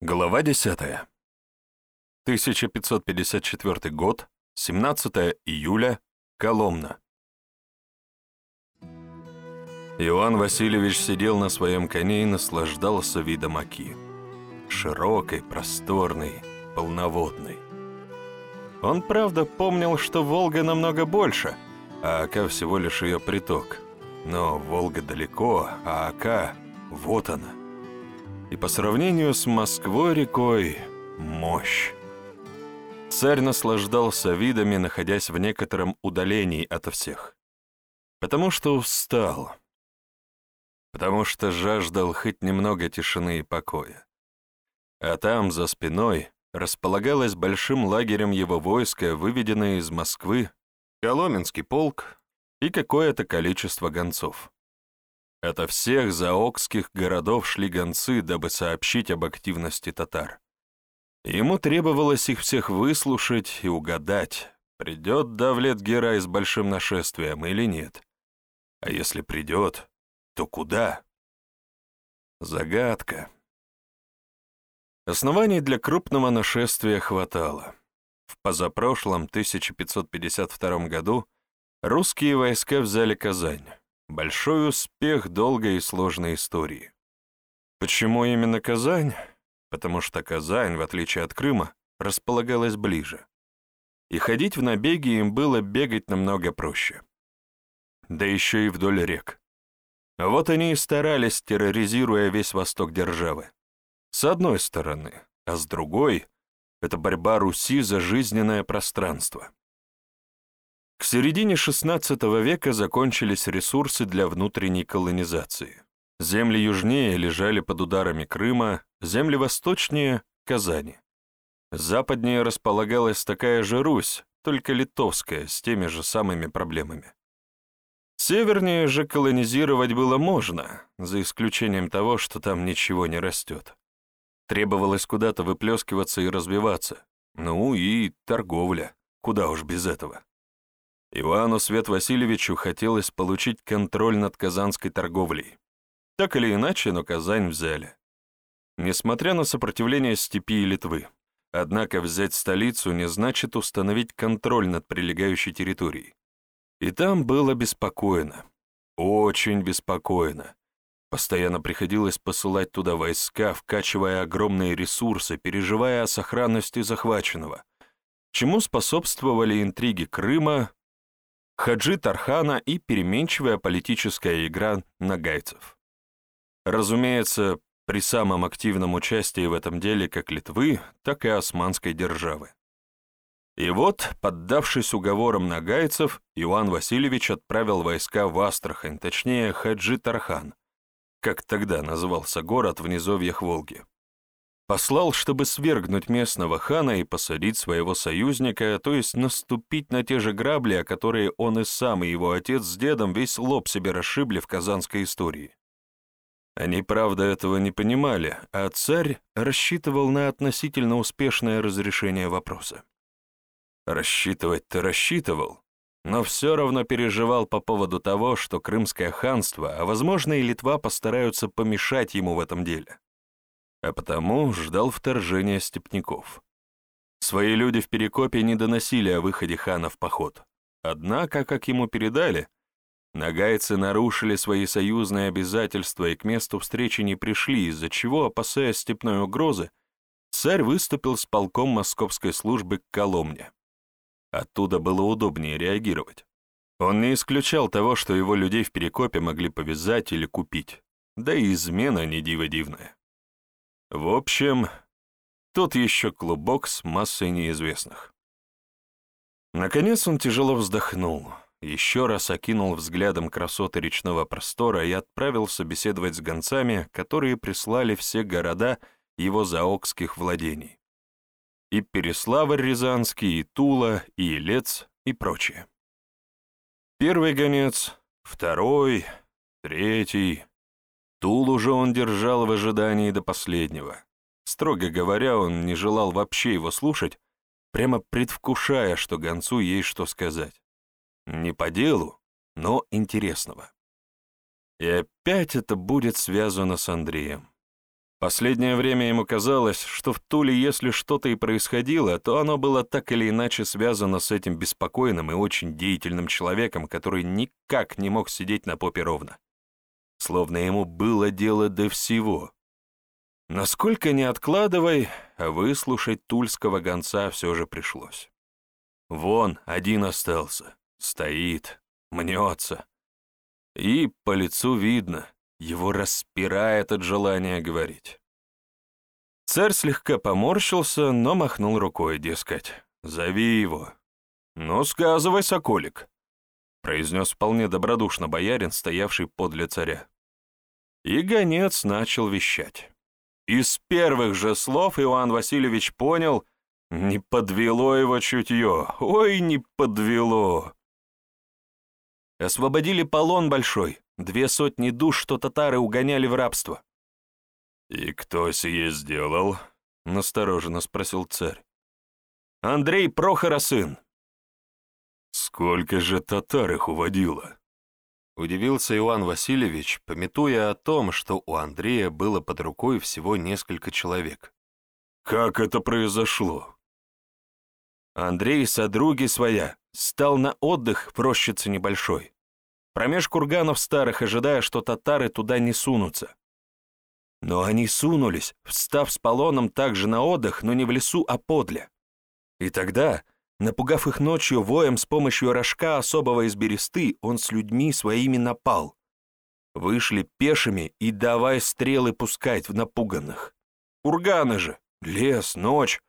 Глава 10. 1554 год, 17 июля, Коломна. Иоанн Васильевич сидел на своем коне и наслаждался видом Оки. Широкой, просторной, полноводной. Он, правда, помнил, что Волга намного больше, а Ока всего лишь ее приток. Но Волга далеко, а Ока — вот она и по сравнению с Москвой рекой — мощь. Царь наслаждался видами, находясь в некотором удалении ото всех. Потому что устал. Потому что жаждал хоть немного тишины и покоя. А там, за спиной, располагалось большим лагерем его войска, выведенное из Москвы, Коломенский полк и какое-то количество гонцов. Ото всех заокских городов шли гонцы, дабы сообщить об активности татар. Ему требовалось их всех выслушать и угадать, придет Давлет Герай с большим нашествием или нет. А если придет, то куда? Загадка. Оснований для крупного нашествия хватало. В позапрошлом 1552 году русские войска взяли Казань. Большой успех долгой и сложной истории. Почему именно Казань? Потому что Казань, в отличие от Крыма, располагалась ближе. И ходить в набеги им было бегать намного проще. Да еще и вдоль рек. Вот они и старались, терроризируя весь восток державы. С одной стороны, а с другой — это борьба Руси за жизненное пространство. К середине XVI века закончились ресурсы для внутренней колонизации. Земли южнее лежали под ударами Крыма, земли восточнее — Казани. Западнее располагалась такая же Русь, только литовская, с теми же самыми проблемами. Севернее же колонизировать было можно, за исключением того, что там ничего не растет. Требовалось куда-то выплескиваться и развиваться. Ну и торговля, куда уж без этого. Ивану Свет Васильевичу хотелось получить контроль над казанской торговлей. Так или иначе, но Казань взяли. Несмотря на сопротивление степи и Литвы. Однако взять столицу не значит установить контроль над прилегающей территорией. И там было беспокойно. Очень беспокойно. Постоянно приходилось посылать туда войска, вкачивая огромные ресурсы, переживая о сохранности захваченного, чему способствовали интриги Крыма, Хаджи Тархана и переменчивая политическая игра нагайцев. Разумеется, при самом активном участии в этом деле как Литвы, так и Османской державы. И вот, поддавшись уговорам нагайцев, Иоанн Васильевич отправил войска в Астрахань, точнее, Хаджи Тархан, как тогда назывался город в низовьях Волги. Послал, чтобы свергнуть местного хана и посадить своего союзника, то есть наступить на те же грабли, о которые он и сам, и его отец с дедом весь лоб себе расшибли в казанской истории. Они, правда, этого не понимали, а царь рассчитывал на относительно успешное разрешение вопроса. Рассчитывать-то рассчитывал, но все равно переживал по поводу того, что Крымское ханство, а, возможно, и Литва постараются помешать ему в этом деле а потому ждал вторжения степняков. Свои люди в Перекопе не доносили о выходе хана в поход. Однако, как ему передали, нагайцы нарушили свои союзные обязательства и к месту встречи не пришли, из-за чего, опасаясь степной угрозы, царь выступил с полком московской службы к Коломне. Оттуда было удобнее реагировать. Он не исключал того, что его людей в Перекопе могли повязать или купить, да и измена не диво дивная. В общем, тут еще клубок с массой неизвестных. Наконец он тяжело вздохнул, еще раз окинул взглядом красоты речного простора и отправился беседовать с гонцами, которые прислали все города его заокских владений. И Переславль Рязанский, и Тула, и Елец, и прочее. Первый гонец, второй, третий, Тулу же он держал в ожидании до последнего. Строго говоря, он не желал вообще его слушать, прямо предвкушая, что гонцу есть что сказать. Не по делу, но интересного. И опять это будет связано с Андреем. Последнее время ему казалось, что в Туле, если что-то и происходило, то оно было так или иначе связано с этим беспокойным и очень деятельным человеком, который никак не мог сидеть на попе ровно. Словно ему было дело до всего. Насколько не откладывай, выслушать тульского гонца все же пришлось. Вон один остался, стоит, мнется. И по лицу видно, его распирает от желания говорить. Царь слегка поморщился, но махнул рукой, дескать, «Зови его». «Ну, сказывай, соколик», — произнес вполне добродушно боярин, стоявший подле царя. И гонец начал вещать. Из первых же слов Иоанн Васильевич понял, не подвело его чутье, ой, не подвело. Освободили полон большой, Две сотни душ, что татары угоняли в рабство. «И кто сие сделал?» — настороженно спросил царь. «Андрей Прохора сын». «Сколько же татар их уводило?» Удивился Иван Васильевич, пометуя о том, что у Андрея было под рукой всего несколько человек. «Как это произошло?» Андрей, содруги своя, стал на отдых в рощице небольшой промеж курганов старых, ожидая, что татары туда не сунутся. Но они сунулись, встав с полоном также на отдых, но не в лесу, а подле. И тогда, напугав их ночью воем с помощью рожка особого из бересты, он с людьми своими напал. Вышли пешими и давай стрелы пускать в напуганных. Курганы же, лес, ночь.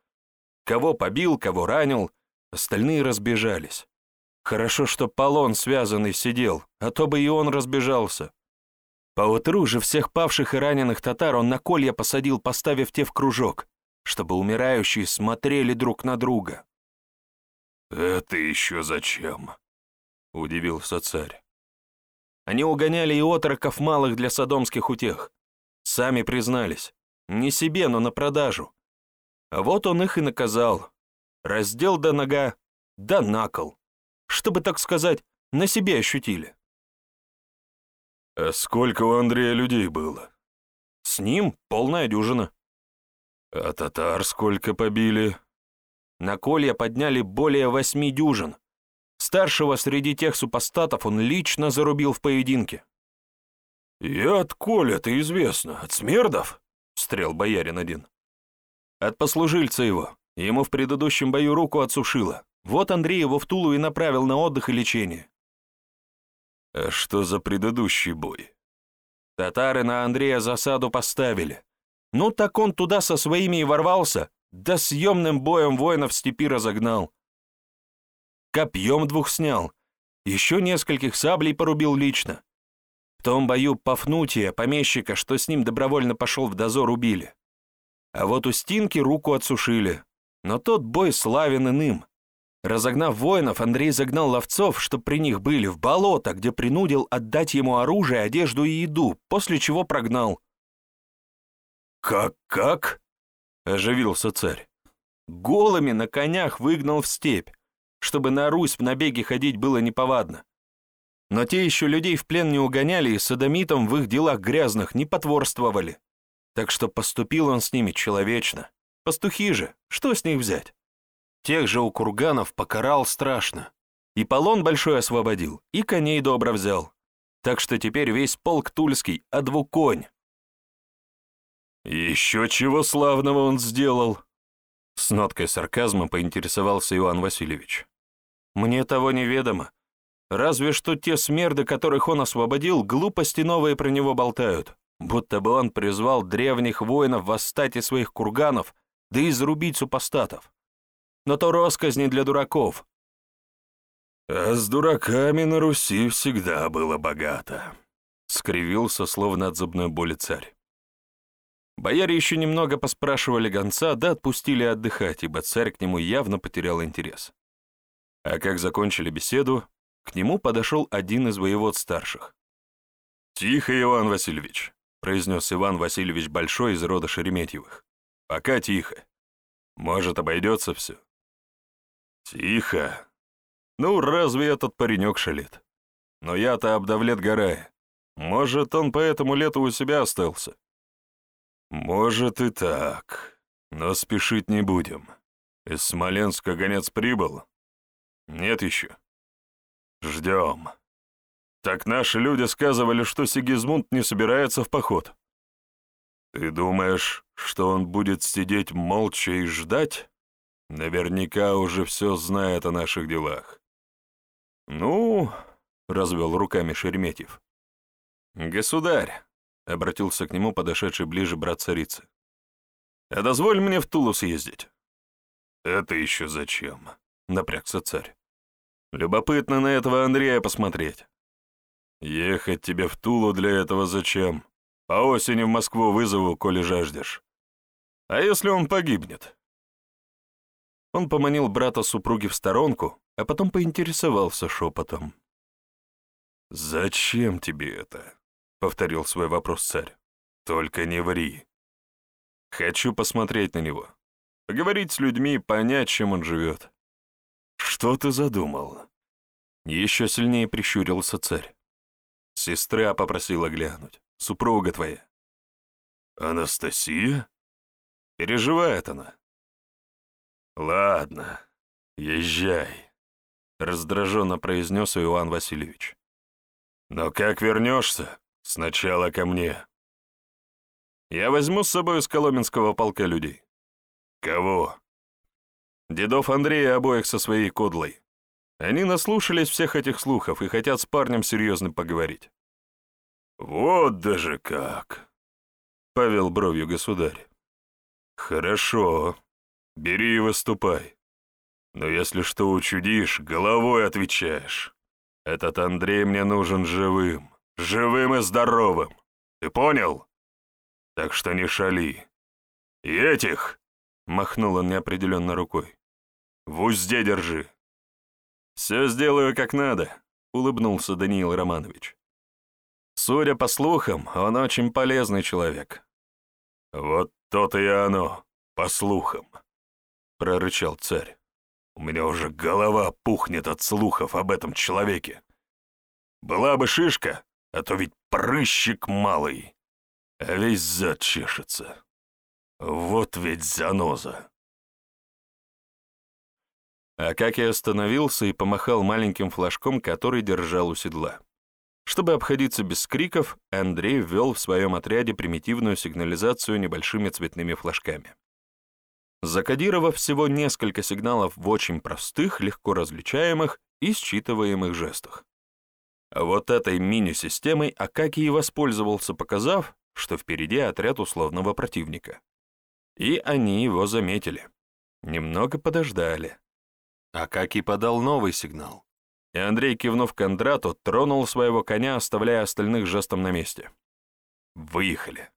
Кого побил, кого ранил, остальные разбежались. Хорошо, что полон связанный сидел, а то бы и он разбежался. Поутру же всех павших и раненых татар он на колья посадил, поставив те в кружок, чтобы умирающие смотрели друг на друга. «Это еще зачем?» — удивился царь. Они угоняли и отроков малых для садомских утех. Сами признались. Не себе, но на продажу. А вот он их и наказал. Раздел до нога, да накол чтобы, так сказать, на себе ощутили. А сколько у Андрея людей было? С ним полная дюжина. А татар сколько побили? На колья подняли более восьми дюжин. Старшего среди тех супостатов он лично зарубил в поединке. «И от Коля-то известно, от смердов?» — стрел боярин один. «От послужильца его. Ему в предыдущем бою руку отсушило. Вот Андрей его в Тулу и направил на отдых и лечение. А что за предыдущий бой? Татары на Андрея засаду поставили. Ну так он туда со своими и ворвался, да съемным боем воинов степи разогнал. Копьем двух снял, еще нескольких саблей порубил лично. В том бою Пафнутия, помещика, что с ним добровольно пошел в дозор, убили. А вот у Стинки руку отсушили, но тот бой славен иным. Разогнав воинов, Андрей загнал ловцов, что при них были, в болото, где принудил отдать ему оружие, одежду и еду, после чего прогнал. «Как-как?» — оживился царь. «Голыми на конях выгнал в степь, чтобы на Русь в набеги ходить было неповадно. Но те еще людей в плен не угоняли и садомитам в их делах грязных не потворствовали. Так что поступил он с ними человечно. Пастухи же, что с них взять?» Тех же у курганов покарал страшно. И полон большой освободил, и коней добро взял. Так что теперь весь полк Тульский — одвуконь. «Еще чего славного он сделал?» С ноткой сарказма поинтересовался Иван Васильевич. «Мне того неведомо. Разве что те смерды, которых он освободил, глупости новые про него болтают, будто бы он призвал древних воинов восстать из своих курганов, да и зарубить супостатов но то росказни для дураков. А с дураками на Руси всегда было богато, скривился, словно от зубной боли царь. Бояре еще немного поспрашивали гонца, да отпустили отдыхать, ибо царь к нему явно потерял интерес. А как закончили беседу, к нему подошел один из воевод старших. «Тихо, Иван Васильевич», — произнес Иван Васильевич Большой из рода Шереметьевых. «Пока тихо. Может, обойдется все. «Тихо. Ну, разве этот паренек шалит? Но я-то Абдавлет Гарая. Может, он по этому лету у себя остался?» «Может и так, но спешить не будем. Из Смоленска гонец прибыл? Нет еще. Ждем. Так наши люди сказывали, что Сигизмунд не собирается в поход. Ты думаешь, что он будет сидеть молча и ждать? Наверняка уже все знает о наших делах. Ну, — развел руками Шереметьев. «Государь!» — обратился к нему подошедший ближе брат царицы. «А дозволь мне в Тулу съездить». «Это еще зачем?» — напрягся царь. «Любопытно на этого Андрея посмотреть». «Ехать тебе в Тулу для этого зачем? По осени в Москву вызову, коли жаждешь. А если он погибнет?» Он поманил брата супруги в сторонку, а потом поинтересовался шепотом. «Зачем тебе это?» — повторил свой вопрос царь. «Только не ври. Хочу посмотреть на него, поговорить с людьми, понять, чем он живет». «Что ты задумал?» Еще сильнее прищурился царь. Сестра попросила глянуть. Супруга твоя. «Анастасия?» Переживает она. «Ладно, езжай», — раздраженно произнес Иоанн Васильевич. Но как вернешься, сначала ко мне. Я возьму с собой из Коломенского полка людей. Кого? Дедов Андрея обоих со своей кодлой. Они наслушались всех этих слухов и хотят с парнем серьезно поговорить. Вот даже как! Повел бровью государь. Хорошо, бери и выступай. Но если что учудишь, головой отвечаешь. Этот Андрей мне нужен живым, живым и здоровым. Ты понял? Так что не шали. И этих, — махнул он неопределенно рукой, — в узде держи. Все сделаю как надо, — улыбнулся Даниил Романович. Судя по слухам, он очень полезный человек. Вот то-то и оно, по слухам, — прорычал царь. У меня уже голова пухнет от слухов об этом человеке. Была бы шишка, а то ведь прыщик малый, а весь зад чешется. Вот ведь заноза. А как я остановился и помахал маленьким флажком, который держал у седла. Чтобы обходиться без криков, Андрей ввел в своем отряде примитивную сигнализацию небольшими цветными флажками. Закодировав всего несколько сигналов в очень простых, легко различаемых и считываемых жестах. Вот этой мини-системой Акакий воспользовался, показав, что впереди отряд условного противника. И они его заметили. Немного подождали. Акакий подал новый сигнал. И Андрей, кивнув Кондрату, тронул своего коня, оставляя остальных жестом на месте. Выехали.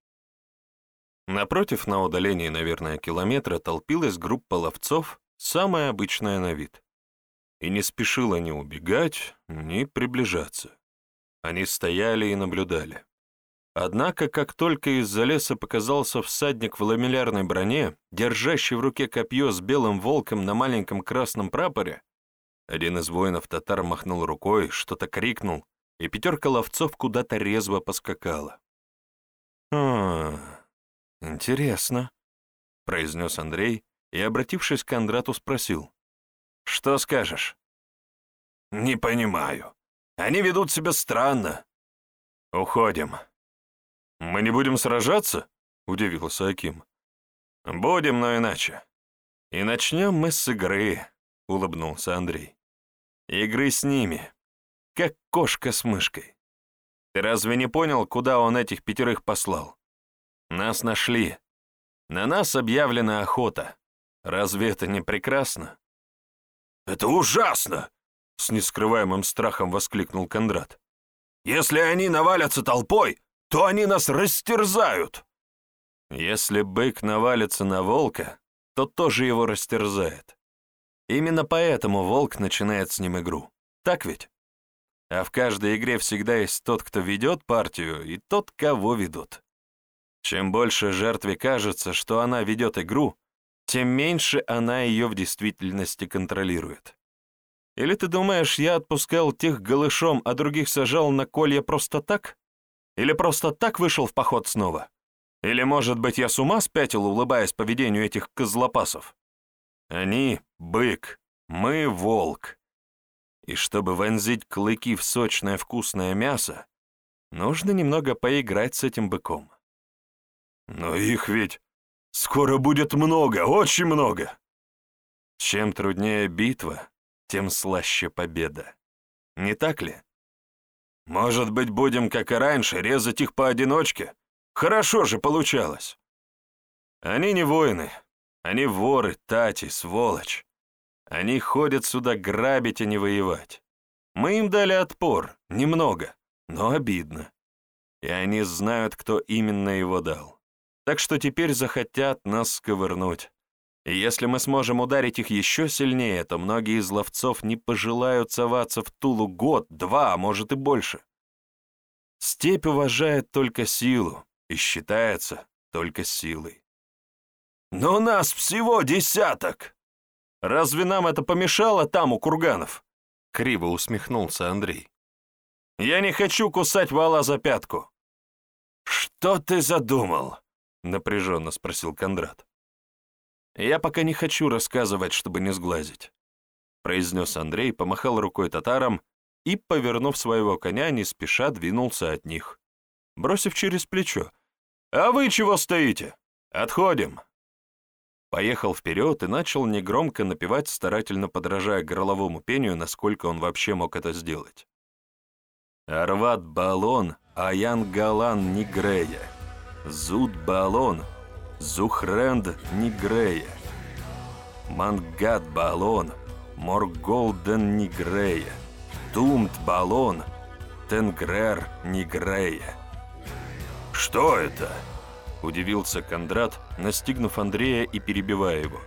Напротив, на удалении, наверное, километра, толпилась группа ловцов, самая обычная на вид. И не спешила ни убегать, ни приближаться. Они стояли и наблюдали. Однако, как только из-за леса показался всадник в ламеллярной броне, держащий в руке копье с белым волком на маленьком красном прапоре, один из воинов татар махнул рукой, что-то крикнул, и пятерка ловцов куда-то резво поскакала. «А, интересно», — произнес Андрей и, обратившись к Кондрату, спросил. «Что скажешь?» «Не понимаю. Они ведут себя странно». «Уходим», «Мы не будем сражаться?» — удивился Аким. «Будем, но иначе. И начнем мы с игры», — улыбнулся Андрей. «Игры с ними, как кошка с мышкой. Ты разве не понял, куда он этих пятерых послал? Нас нашли. На нас объявлена охота. Разве это не прекрасно?» «Это ужасно!» — с нескрываемым страхом воскликнул Кондрат. «Если они навалятся толпой, то они нас растерзают!» Если бык навалится на волка, то тоже его растерзает. Именно поэтому волк начинает с ним игру. Так ведь? А в каждой игре всегда есть тот, кто ведет партию, и тот, кого ведут. Чем больше жертве кажется, что она ведет игру, тем меньше она ее в действительности контролирует. Или ты думаешь, я отпускал тех голышом, а других сажал на колья просто так? Или просто так вышел в поход снова? Или, может быть, я с ума спятил, улыбаясь поведению этих козлопасов? Они — бык, мы — волк. И чтобы вонзить клыки в сочное вкусное мясо, нужно немного поиграть с этим быком. Но их ведь скоро будет много, очень много. Чем труднее битва, тем слаще победа. Не так ли? Может быть, будем, как и раньше, резать их поодиночке? Хорошо же получалось. Они не воины, они воры, тати, сволочь. Они ходят сюда грабить, а не воевать. Мы им дали отпор, немного, но обидно. И они знают, кто именно его дал. Так что теперь захотят нас сковырнуть. И если мы сможем ударить их еще сильнее, то многие из ловцов не пожелают соваться в Тулу год, два, а может и больше. Степь уважает только силу и считается только силой. Но нас всего десяток! Разве нам это помешало там, у курганов?» Криво усмехнулся Андрей. «Я не хочу кусать вала за пятку». «Что ты задумал?» — напряженно спросил Кондрат. «Я пока не хочу рассказывать, чтобы не сглазить», — произнес Андрей, помахал рукой татарам и, повернув своего коня, не спеша двинулся от них, бросив через плечо. «А вы чего стоите? Отходим!» поехал вперед и начал негромко напевать, старательно подражая горловому пению, насколько он вообще мог это сделать. «Арват балон, аян галан нигрея, зуд балон, зухренд нигрея, мангат балон, морголден нигрея, тумт балон, тенгрер нигрея». «Что это?» — удивился Кондрат, настигнув Андрея и перебивая его.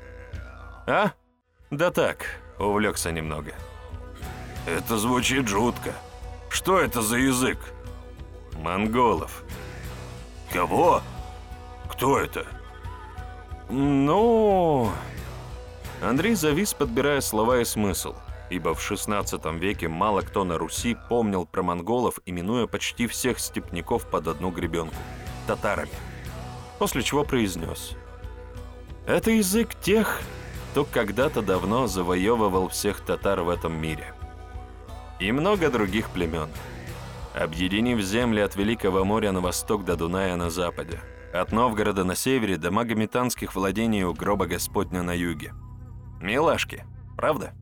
«А? Да так, увлекся немного». «Это звучит жутко. Что это за язык?» «Монголов». «Кого? Кто это?» «Ну...» Андрей завис, подбирая слова и смысл, ибо в XVI веке мало кто на Руси помнил про монголов, именуя почти всех степняков под одну гребенку – татарами после чего произнес. «Это язык тех, кто когда-то давно завоевывал всех татар в этом мире. И много других племен, объединив земли от Великого моря на восток до Дуная на западе, от Новгорода на севере до магометанских владений у гроба Господня на юге. Милашки, правда?»